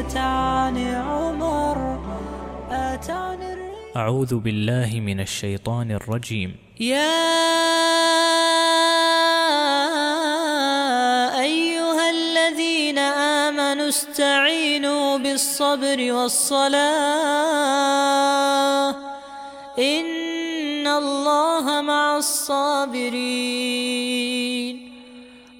أتاني عمر أتاني أعوذ بالله من الشيطان الرجيم. يا أيها الذين آمنوا استعينوا بالصبر والصلاة إن الله مع الصابرين.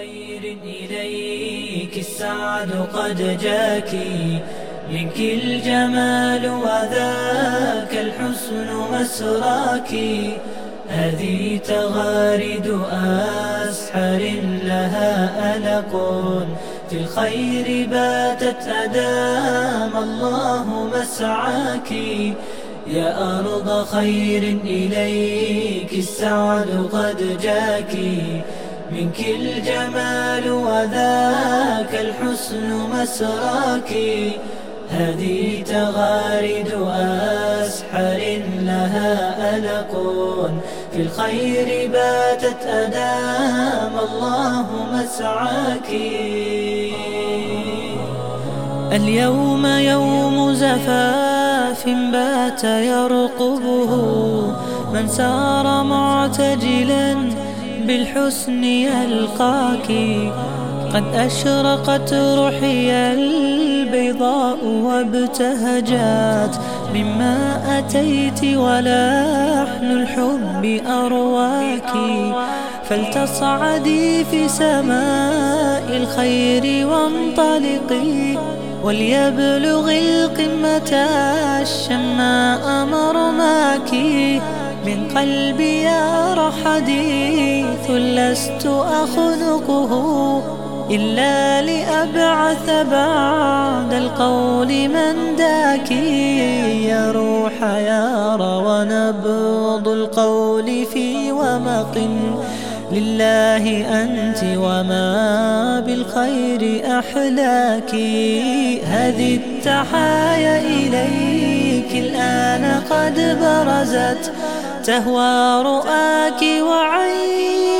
خير إليك السعد قد جاك. منك الجمال وذاك الحسن مسراك هذه تغارد أسحر لها ألق. في الخير باتت أدام الله مسعاك. يا أرض خير إليك السعد قد جاك. منك الجمال وذاك الحسن مسراك. هذه تغارد أسحر لها ألق. في الخير باتت أدام الله مسعاك. اليوم يوم زفاف بات يرقبه. من سار معتجلا بالحسن يلقاك. قد أشرقت روحي البيضاء وابتهجت مما أتيت ولحن الحب أرواك. فلتصعدي في سماء الخير وانطلقي. وليبلغ القمة الشماء مرماك. من قلبي يا حديث لست أخنقه إلا لأبعث بعد القول من داك يا روح يارى ونبض القول في ومق لله أنت وما بالخير أحلاك هذه التحايا إليك الآن قد برزت تهوى رؤاك وعين الله ترعاك